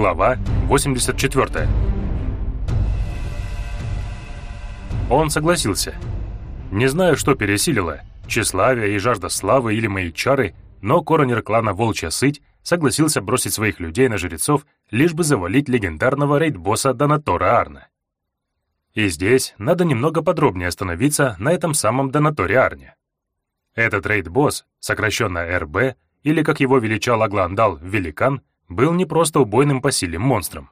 Глава 84. Он согласился. Не знаю, что пересилило, тщеславие и жажда славы или мои чары, но коронер клана Волчья Сыть согласился бросить своих людей на жрецов, лишь бы завалить легендарного рейд-босса Донатора Арна. И здесь надо немного подробнее остановиться на этом самом Донаторе Арне. Этот рейд-босс, сокращенно РБ, или, как его величал Агландал, Великан, был не просто убойным по силе монстром.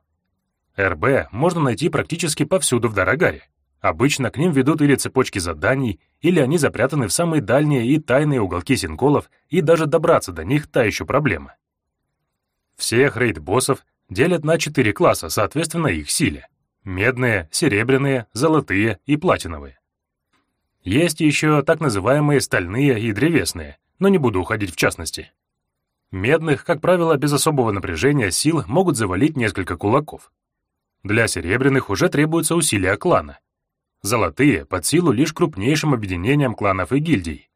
РБ можно найти практически повсюду в Дорогаре. Обычно к ним ведут или цепочки заданий, или они запрятаны в самые дальние и тайные уголки синколов, и даже добраться до них — та еще проблема. Всех рейд-боссов делят на четыре класса, соответственно их силе. Медные, серебряные, золотые и платиновые. Есть еще так называемые стальные и древесные, но не буду уходить в частности. Медных, как правило, без особого напряжения сил могут завалить несколько кулаков. Для серебряных уже требуется усилия клана. Золотые под силу лишь крупнейшим объединениям кланов и гильдий.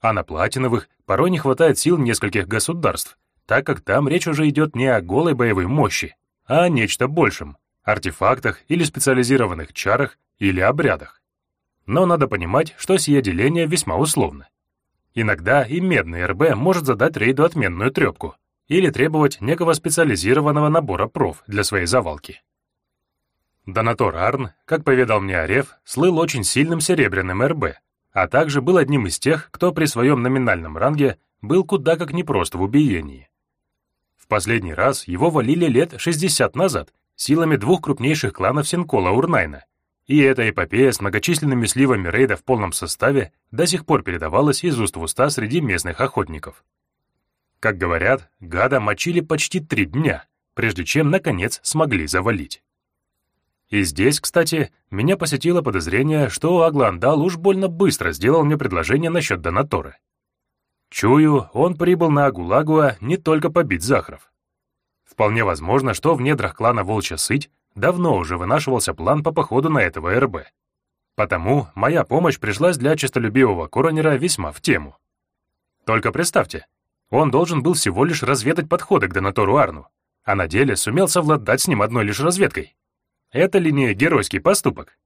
А на платиновых порой не хватает сил нескольких государств, так как там речь уже идет не о голой боевой мощи, а о нечто большем, артефактах или специализированных чарах или обрядах. Но надо понимать, что сие деление весьма условно. Иногда и медный РБ может задать рейду отменную трепку или требовать некого специализированного набора проф для своей завалки. Донатор Арн, как поведал мне Ареф, слыл очень сильным серебряным РБ, а также был одним из тех, кто при своем номинальном ранге был куда как непрост в убиении. В последний раз его валили лет 60 назад силами двух крупнейших кланов Синкола Урнайна, и эта эпопея с многочисленными сливами рейда в полном составе до сих пор передавалась из уст в уста среди местных охотников. Как говорят, гада мочили почти три дня, прежде чем, наконец, смогли завалить. И здесь, кстати, меня посетило подозрение, что Агландал уж больно быстро сделал мне предложение насчет Донатора. Чую, он прибыл на Агулагуа не только побить Захаров. Вполне возможно, что в недрах клана Волчья Сыть давно уже вынашивался план по походу на этого РБ. Потому моя помощь пришлась для честолюбивого коронера весьма в тему. Только представьте, он должен был всего лишь разведать подходы к Донатору Арну, а на деле сумел совладать с ним одной лишь разведкой. Это ли не геройский поступок?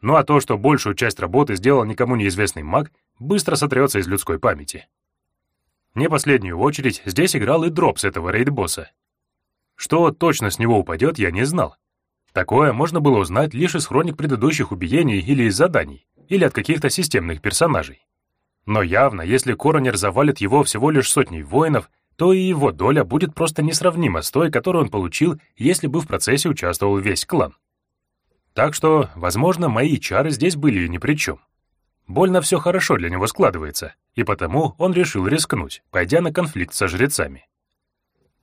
Ну а то, что большую часть работы сделал никому неизвестный маг, быстро сотрется из людской памяти. Не последнюю очередь здесь играл и дроп с этого рейд-босса. Что точно с него упадет, я не знал. Такое можно было узнать лишь из хроник предыдущих убиений или из заданий, или от каких-то системных персонажей. Но явно, если Коронер завалит его всего лишь сотней воинов, то и его доля будет просто несравнима с той, которую он получил, если бы в процессе участвовал весь клан. Так что, возможно, мои чары здесь были ни при чем. Больно все хорошо для него складывается, и потому он решил рискнуть, пойдя на конфликт со жрецами.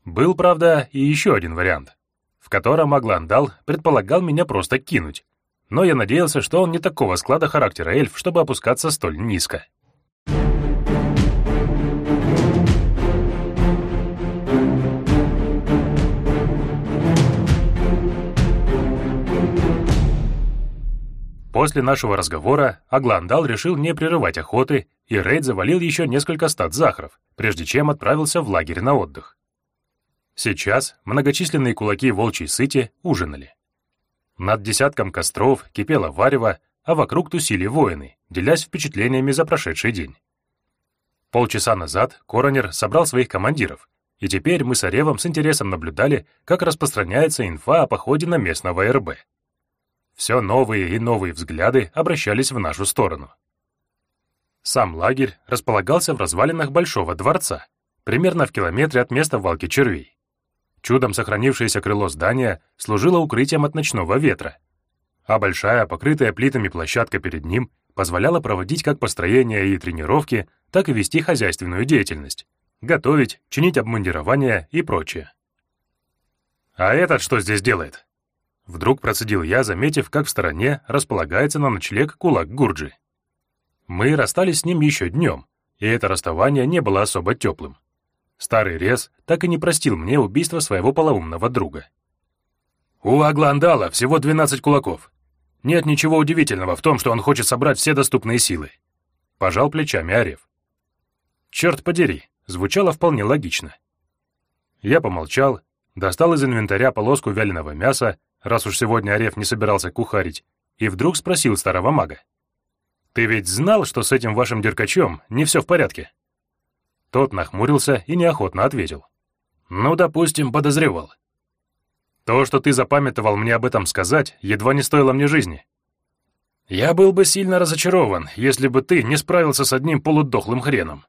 Был, правда, и еще один вариант, в котором Агландал предполагал меня просто кинуть, но я надеялся, что он не такого склада характера эльф, чтобы опускаться столь низко. После нашего разговора Агландал решил не прерывать охоты, и рейд завалил еще несколько стад захаров, прежде чем отправился в лагерь на отдых. Сейчас многочисленные кулаки волчьей сыти ужинали. Над десятком костров кипело варево, а вокруг тусили воины, делясь впечатлениями за прошедший день. Полчаса назад Коронер собрал своих командиров, и теперь мы с Оревом с интересом наблюдали, как распространяется инфа о походе на местного РБ все новые и новые взгляды обращались в нашу сторону. Сам лагерь располагался в развалинах Большого дворца, примерно в километре от места валки червей. Чудом сохранившееся крыло здания служило укрытием от ночного ветра, а большая, покрытая плитами площадка перед ним позволяла проводить как построения и тренировки, так и вести хозяйственную деятельность, готовить, чинить обмундирование и прочее. «А этот что здесь делает?» Вдруг процедил я, заметив, как в стороне располагается на ночлег кулак Гурджи. Мы расстались с ним еще днем, и это расставание не было особо теплым. Старый рез так и не простил мне убийство своего полоумного друга. «У Агландала всего 12 кулаков. Нет ничего удивительного в том, что он хочет собрать все доступные силы», — пожал плечами Арев. «Черт подери», — звучало вполне логично. Я помолчал, достал из инвентаря полоску вяленого мяса, раз уж сегодня Ареф не собирался кухарить, и вдруг спросил старого мага. «Ты ведь знал, что с этим вашим деркачом не все в порядке?» Тот нахмурился и неохотно ответил. «Ну, допустим, подозревал. То, что ты запамятовал мне об этом сказать, едва не стоило мне жизни. Я был бы сильно разочарован, если бы ты не справился с одним полудохлым хреном.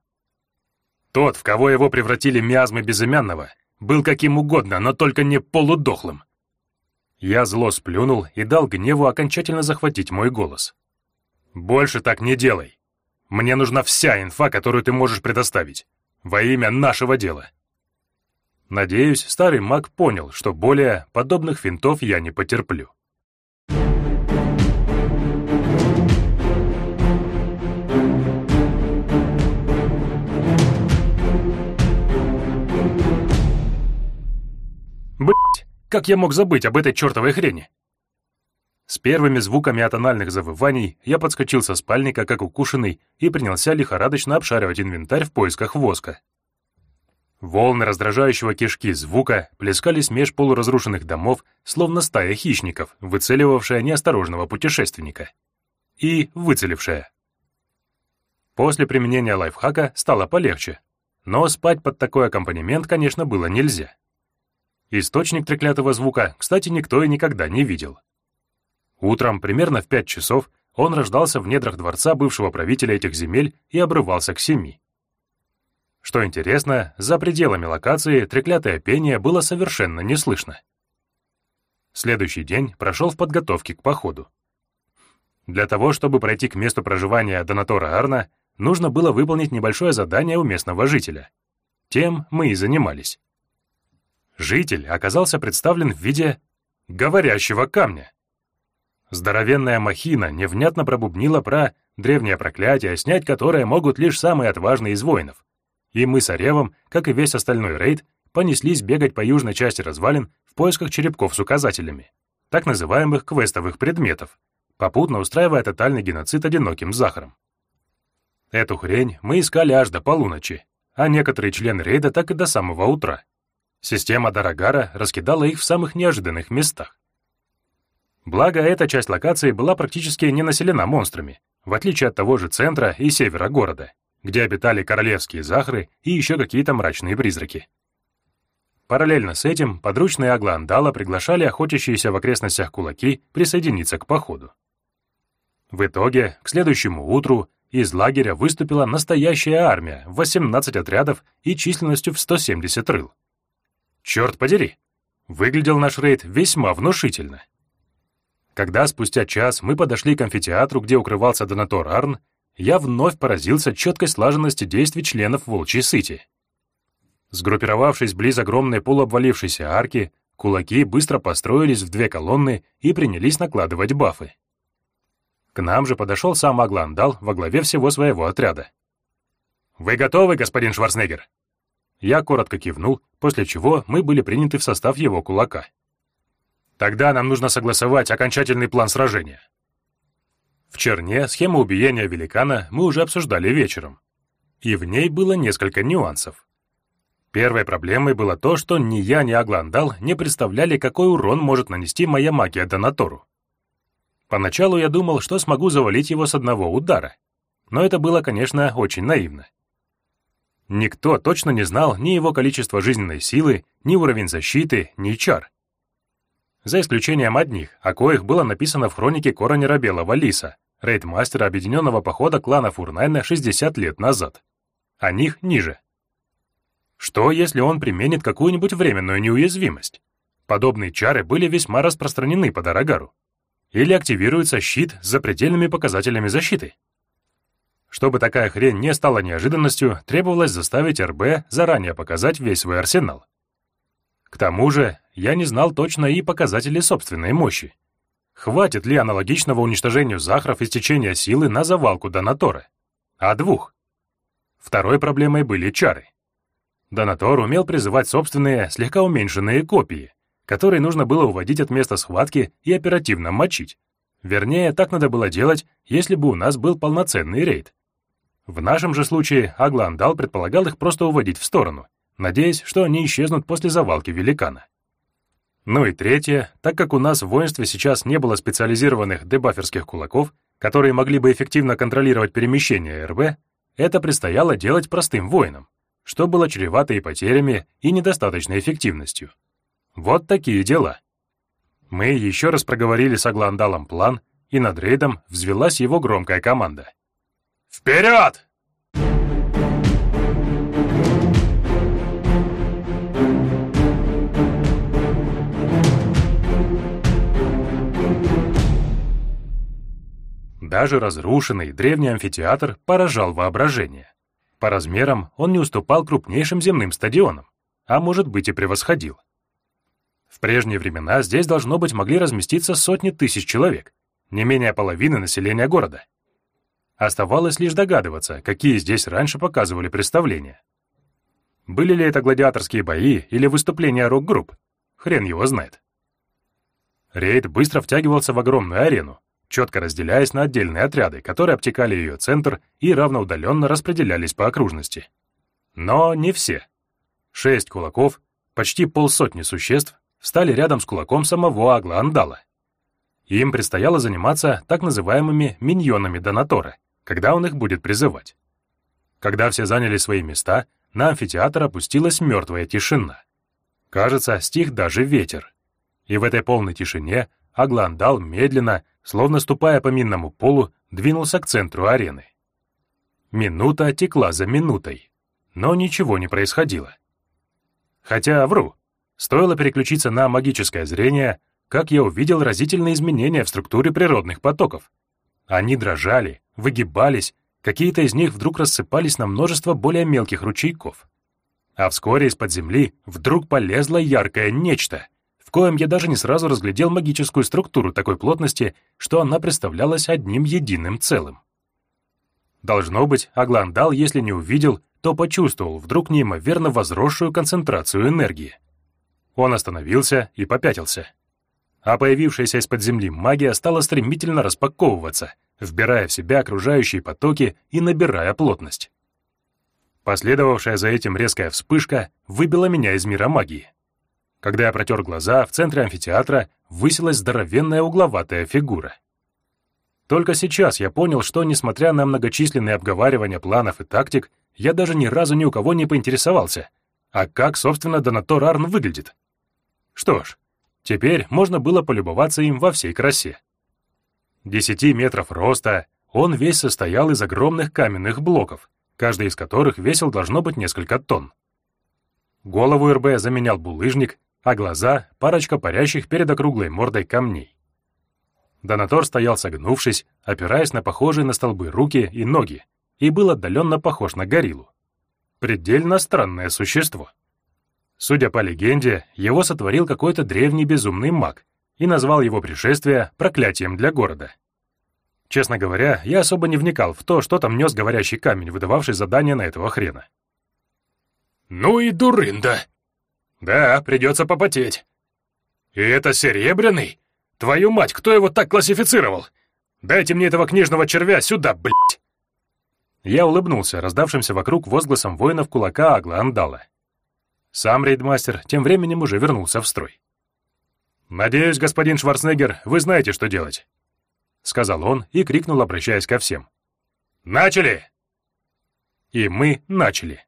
Тот, в кого его превратили миазмы безымянного, был каким угодно, но только не полудохлым. Я зло сплюнул и дал гневу окончательно захватить мой голос. «Больше так не делай. Мне нужна вся инфа, которую ты можешь предоставить. Во имя нашего дела». Надеюсь, старый маг понял, что более подобных финтов я не потерплю. Блять, как я мог забыть об этой чертовой хрени? С первыми звуками атональных завываний я подскочил со спальника, как укушенный, и принялся лихорадочно обшаривать инвентарь в поисках воска. Волны раздражающего кишки звука плескались меж полуразрушенных домов, словно стая хищников, выцеливавшая неосторожного путешественника. И выцелившая. После применения лайфхака стало полегче, но спать под такой аккомпанемент, конечно, было нельзя. Источник треклятого звука, кстати, никто и никогда не видел. Утром, примерно в пять часов, он рождался в недрах дворца бывшего правителя этих земель и обрывался к семи. Что интересно, за пределами локации треклятое пение было совершенно не слышно. Следующий день прошел в подготовке к походу. Для того, чтобы пройти к месту проживания Донатора Арна, нужно было выполнить небольшое задание у местного жителя. Тем мы и занимались. Житель оказался представлен в виде говорящего камня. Здоровенная махина невнятно пробубнила про древнее проклятие, снять которое могут лишь самые отважные из воинов. И мы с Оревом, как и весь остальной рейд, понеслись бегать по южной части развалин в поисках черепков с указателями, так называемых квестовых предметов, попутно устраивая тотальный геноцид одиноким Захаром. Эту хрень мы искали аж до полуночи, а некоторые члены рейда так и до самого утра. Система Дарагара раскидала их в самых неожиданных местах. Благо, эта часть локации была практически не населена монстрами, в отличие от того же центра и севера города, где обитали королевские захры и еще какие-то мрачные призраки. Параллельно с этим подручные Агландала приглашали охотящиеся в окрестностях кулаки присоединиться к походу. В итоге, к следующему утру из лагеря выступила настоящая армия, 18 отрядов и численностью в 170 рыл. Черт подери! Выглядел наш рейд весьма внушительно. Когда спустя час мы подошли к амфитеатру, где укрывался Донатор Арн, я вновь поразился четкой слаженности действий членов Волчьей Сыти. Сгруппировавшись близ огромной полуобвалившейся арки, кулаки быстро построились в две колонны и принялись накладывать бафы. К нам же подошел сам Агландал во главе всего своего отряда. «Вы готовы, господин Шварценеггер?» Я коротко кивнул, после чего мы были приняты в состав его кулака. Тогда нам нужно согласовать окончательный план сражения. В Черне схему убиения великана мы уже обсуждали вечером, и в ней было несколько нюансов. Первой проблемой было то, что ни я, ни Агландал не представляли, какой урон может нанести моя магия Донатору. Поначалу я думал, что смогу завалить его с одного удара, но это было, конечно, очень наивно. Никто точно не знал ни его количество жизненной силы, ни уровень защиты, ни чар. За исключением одних, о коих было написано в хронике Коронера Белого Лиса, рейдмастера объединенного похода клана Фурнайна 60 лет назад. О них ниже. Что, если он применит какую-нибудь временную неуязвимость? Подобные чары были весьма распространены по Дорогару. Или активируется щит с запредельными показателями защиты. Чтобы такая хрень не стала неожиданностью, требовалось заставить РБ заранее показать весь свой арсенал. К тому же, я не знал точно и показатели собственной мощи. Хватит ли аналогичного уничтожению захров истечения силы на завалку Донатора? А двух? Второй проблемой были чары. Донатор умел призывать собственные, слегка уменьшенные копии, которые нужно было уводить от места схватки и оперативно мочить. Вернее, так надо было делать, если бы у нас был полноценный рейд. В нашем же случае Агландал предполагал их просто уводить в сторону, надеясь, что они исчезнут после завалки великана. Ну и третье, так как у нас в воинстве сейчас не было специализированных дебаферских кулаков, которые могли бы эффективно контролировать перемещение РБ, это предстояло делать простым воинам, что было чревато и потерями, и недостаточной эффективностью. Вот такие дела. Мы еще раз проговорили с Агландалом план, и над рейдом взвелась его громкая команда. «Вперед!» Даже разрушенный древний амфитеатр поражал воображение. По размерам он не уступал крупнейшим земным стадионам, а может быть и превосходил. В прежние времена здесь должно быть могли разместиться сотни тысяч человек, не менее половины населения города. Оставалось лишь догадываться, какие здесь раньше показывали представления. Были ли это гладиаторские бои или выступления рок-групп? Хрен его знает. Рейд быстро втягивался в огромную арену, четко разделяясь на отдельные отряды, которые обтекали ее центр и равноудаленно распределялись по окружности. Но не все. Шесть кулаков, почти полсотни существ, встали рядом с кулаком самого Агла-Андала. Им предстояло заниматься так называемыми миньонами Донатора, когда он их будет призывать. Когда все заняли свои места, на амфитеатр опустилась мертвая тишина. Кажется, стих даже ветер. И в этой полной тишине Агландал медленно, словно ступая по минному полу, двинулся к центру арены. Минута текла за минутой, но ничего не происходило. Хотя, вру, стоило переключиться на магическое зрение, как я увидел разительные изменения в структуре природных потоков. Они дрожали, выгибались, какие-то из них вдруг рассыпались на множество более мелких ручейков. А вскоре из-под земли вдруг полезло яркое нечто, коем я даже не сразу разглядел магическую структуру такой плотности, что она представлялась одним единым целым. Должно быть, Агландал, если не увидел, то почувствовал вдруг неимоверно возросшую концентрацию энергии. Он остановился и попятился. А появившаяся из-под земли магия стала стремительно распаковываться, вбирая в себя окружающие потоки и набирая плотность. Последовавшая за этим резкая вспышка выбила меня из мира магии. Когда я протер глаза, в центре амфитеатра высилась здоровенная угловатая фигура. Только сейчас я понял, что, несмотря на многочисленные обговаривания планов и тактик, я даже ни разу ни у кого не поинтересовался, а как, собственно, Донатор Арн выглядит. Что ж, теперь можно было полюбоваться им во всей красе. Десяти метров роста, он весь состоял из огромных каменных блоков, каждый из которых весил должно быть несколько тонн. Голову РБ заменял булыжник, а глаза — парочка парящих перед округлой мордой камней. Донатор стоял согнувшись, опираясь на похожие на столбы руки и ноги, и был отдаленно похож на гориллу. Предельно странное существо. Судя по легенде, его сотворил какой-то древний безумный маг и назвал его пришествие проклятием для города. Честно говоря, я особо не вникал в то, что там нес говорящий камень, выдававший задание на этого хрена. «Ну и дурында!» Да, придется попотеть. И это серебряный? Твою мать, кто его так классифицировал? Дайте мне этого книжного червя сюда, блядь!» Я улыбнулся раздавшимся вокруг возгласом воинов кулака Агла Андала. Сам рейдмастер тем временем уже вернулся в строй. «Надеюсь, господин Шварценеггер, вы знаете, что делать», — сказал он и крикнул, обращаясь ко всем. «Начали!» И мы начали.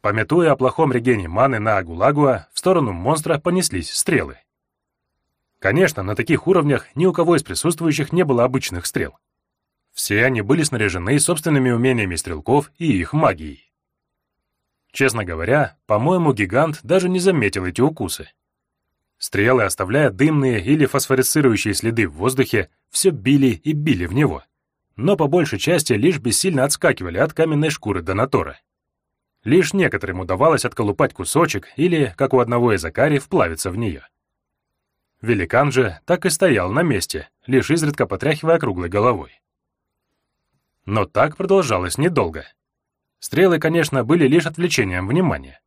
Пометуя о плохом регене маны на Агулагуа, в сторону монстра понеслись стрелы. Конечно, на таких уровнях ни у кого из присутствующих не было обычных стрел. Все они были снаряжены собственными умениями стрелков и их магией. Честно говоря, по-моему, гигант даже не заметил эти укусы. Стрелы, оставляя дымные или фосфорицирующие следы в воздухе, все били и били в него, но по большей части лишь бессильно отскакивали от каменной шкуры Донатора. Лишь некоторым удавалось отколупать кусочек или, как у одного из Акари, вплавиться в нее. Великан же так и стоял на месте, лишь изредка потряхивая круглой головой. Но так продолжалось недолго. Стрелы, конечно, были лишь отвлечением внимания.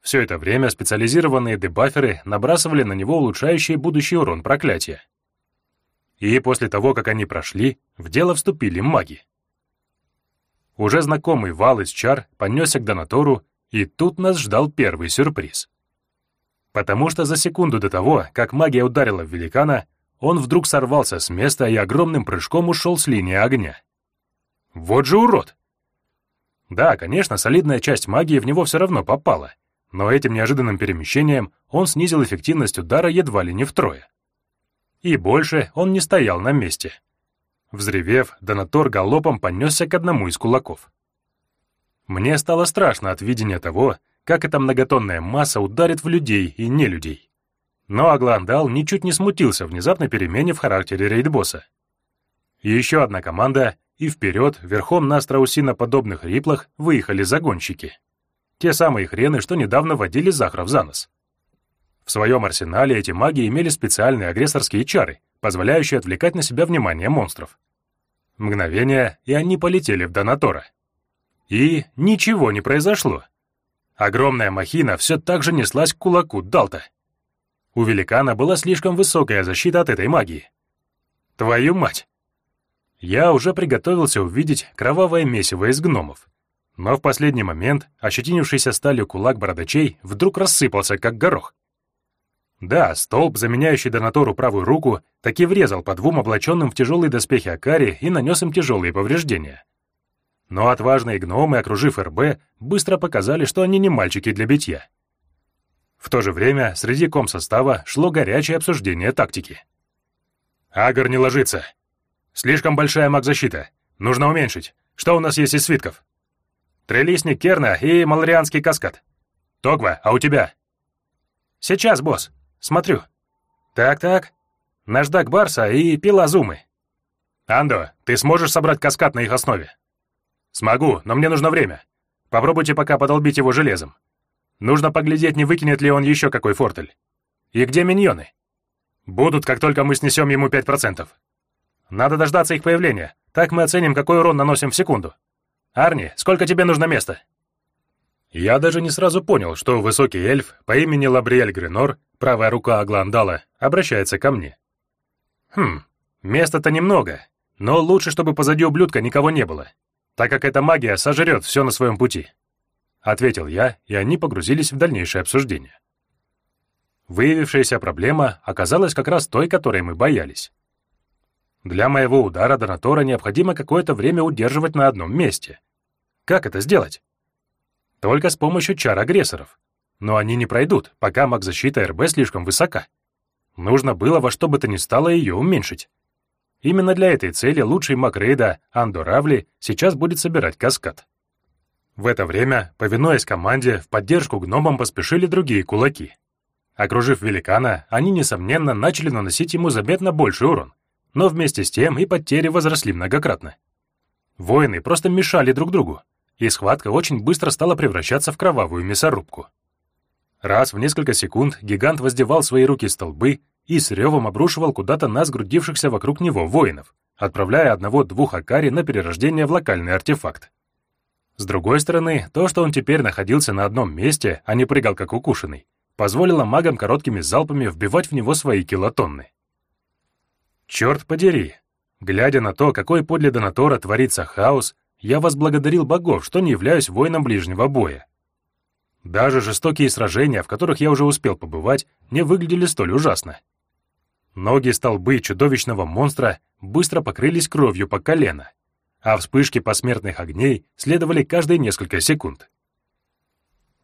Все это время специализированные дебаферы набрасывали на него улучшающий будущий урон проклятия. И после того, как они прошли, в дело вступили маги. Уже знакомый вал из чар понесся к Донатору, и тут нас ждал первый сюрприз. потому что за секунду до того, как магия ударила в великана, он вдруг сорвался с места и огромным прыжком ушел с линии огня. Вот же урод! Да, конечно, солидная часть магии в него все равно попала, но этим неожиданным перемещением он снизил эффективность удара едва ли не втрое. И больше он не стоял на месте. Взревев, Донатор галопом понесся к одному из кулаков. Мне стало страшно от видения того, как эта многотонная масса ударит в людей и не людей. Но Агландал ничуть не смутился внезапной перемене в характере рейдбосса. Еще одна команда, и вперед, верхом на страусиноподобных риплах, выехали загонщики. Те самые хрены, что недавно водили Захров за нос. В своем арсенале эти маги имели специальные агрессорские чары, позволяющие отвлекать на себя внимание монстров. Мгновение, и они полетели в Донатора. И ничего не произошло. Огромная махина все так же неслась к кулаку Далта. У великана была слишком высокая защита от этой магии. Твою мать! Я уже приготовился увидеть кровавое месиво из гномов. Но в последний момент ощетинившийся сталью кулак бородачей вдруг рассыпался, как горох. Да, столб, заменяющий Донатору правую руку, таки врезал по двум облаченным в тяжелые доспехи Акари и нанес им тяжелые повреждения. Но отважные гномы, окружив РБ, быстро показали, что они не мальчики для битья. В то же время среди комсостава шло горячее обсуждение тактики. «Агар не ложится. Слишком большая маг-защита. Нужно уменьшить. Что у нас есть из свитков?» «Трелисник Керна и Маларианский каскад. Тогва, а у тебя?» «Сейчас, босс. Смотрю. Так-так. Наждак Барса и пила Зумы. Андо, ты сможешь собрать каскад на их основе? Смогу, но мне нужно время. Попробуйте пока подолбить его железом. Нужно поглядеть, не выкинет ли он еще какой фортель. И где миньоны? Будут, как только мы снесем ему 5%. Надо дождаться их появления. Так мы оценим, какой урон наносим в секунду. Арни, сколько тебе нужно места? Я даже не сразу понял, что высокий эльф по имени Лабриэль Гренор, правая рука Агландала, обращается ко мне. Хм, места-то немного, но лучше, чтобы позади ублюдка никого не было, так как эта магия сожрет все на своем пути. Ответил я, и они погрузились в дальнейшее обсуждение. Выявившаяся проблема оказалась как раз той, которой мы боялись. Для моего удара Донатора необходимо какое-то время удерживать на одном месте. Как это сделать? Только с помощью чар агрессоров. Но они не пройдут, пока маг-защита РБ слишком высока. Нужно было во что бы то ни стало ее уменьшить. Именно для этой цели лучший маг рейда Андо сейчас будет собирать каскад. В это время, повинуясь команде, в поддержку гномам поспешили другие кулаки. Окружив великана, они, несомненно, начали наносить ему заметно больший урон, но вместе с тем и потери возросли многократно. Воины просто мешали друг другу, и схватка очень быстро стала превращаться в кровавую мясорубку. Раз в несколько секунд гигант воздевал свои руки столбы и с ревом обрушивал куда-то нас, грудившихся вокруг него воинов, отправляя одного-двух Акари на перерождение в локальный артефакт. С другой стороны, то, что он теперь находился на одном месте, а не прыгал как укушенный, позволило магам короткими залпами вбивать в него свои килотонны. Черт подери! Глядя на то, какой подле Донатора творится хаос, я возблагодарил богов, что не являюсь воином ближнего боя. Даже жестокие сражения, в которых я уже успел побывать, не выглядели столь ужасно. Ноги столбы чудовищного монстра быстро покрылись кровью по колено, а вспышки посмертных огней следовали каждые несколько секунд.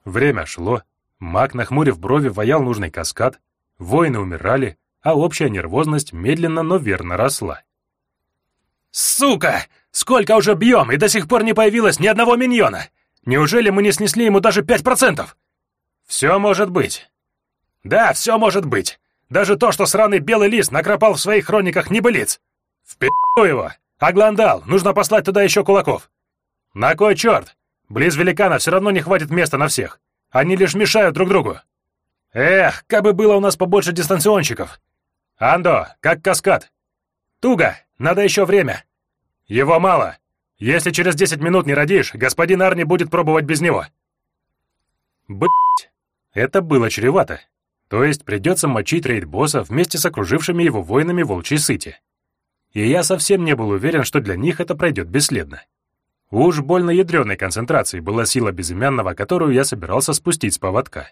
Время шло, маг, нахмурив брови, ваял нужный каскад, воины умирали, а общая нервозность медленно, но верно росла. «Сука! Сколько уже бьем, и до сих пор не появилось ни одного миньона! Неужели мы не снесли ему даже пять процентов?» «Все может быть». «Да, все может быть. Даже то, что сраный белый лист накропал в своих хрониках небылиц. Впи***у его! Агландал, нужно послать туда еще кулаков. На кой черт? Близ великана все равно не хватит места на всех. Они лишь мешают друг другу. Эх, как бы было у нас побольше дистанционщиков. Андо, как каскад. Туго, надо еще время. Его мало. Если через 10 минут не родишь, господин Арни будет пробовать без него. Блять, это было чревато. То есть придется мочить рейд-босса вместе с окружившими его воинами волчьей сыти. И я совсем не был уверен, что для них это пройдет бесследно. Уж больно ядреной концентрацией была сила безымянного, которую я собирался спустить с поводка.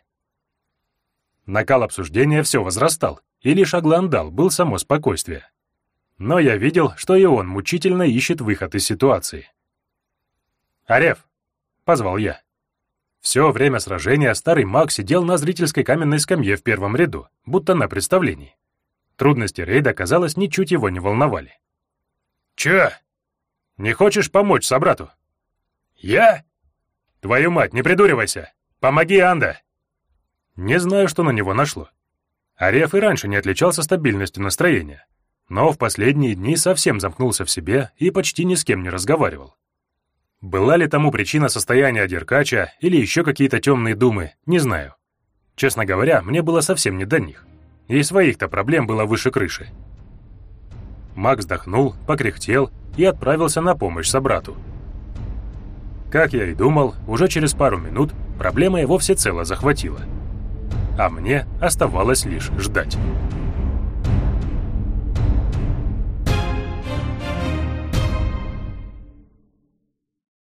Накал обсуждения все возрастал, и лишь Агландал был само спокойствие. Но я видел, что и он мучительно ищет выход из ситуации. «Ареф!» — позвал я. Все время сражения старый маг сидел на зрительской каменной скамье в первом ряду, будто на представлении. Трудности рейда, казалось, ничуть его не волновали. «Чё? Не хочешь помочь собрату?» «Я?» «Твою мать, не придуривайся! Помоги, Анда!» Не знаю, что на него нашло. Ареф и раньше не отличался стабильностью настроения, но в последние дни совсем замкнулся в себе и почти ни с кем не разговаривал. Была ли тому причина состояния Деркача или еще какие-то темные думы, не знаю. Честно говоря, мне было совсем не до них. И своих-то проблем было выше крыши. Макс вздохнул, покряхтел и отправился на помощь собрату. Как я и думал, уже через пару минут проблема его всецело захватила. А мне оставалось лишь ждать.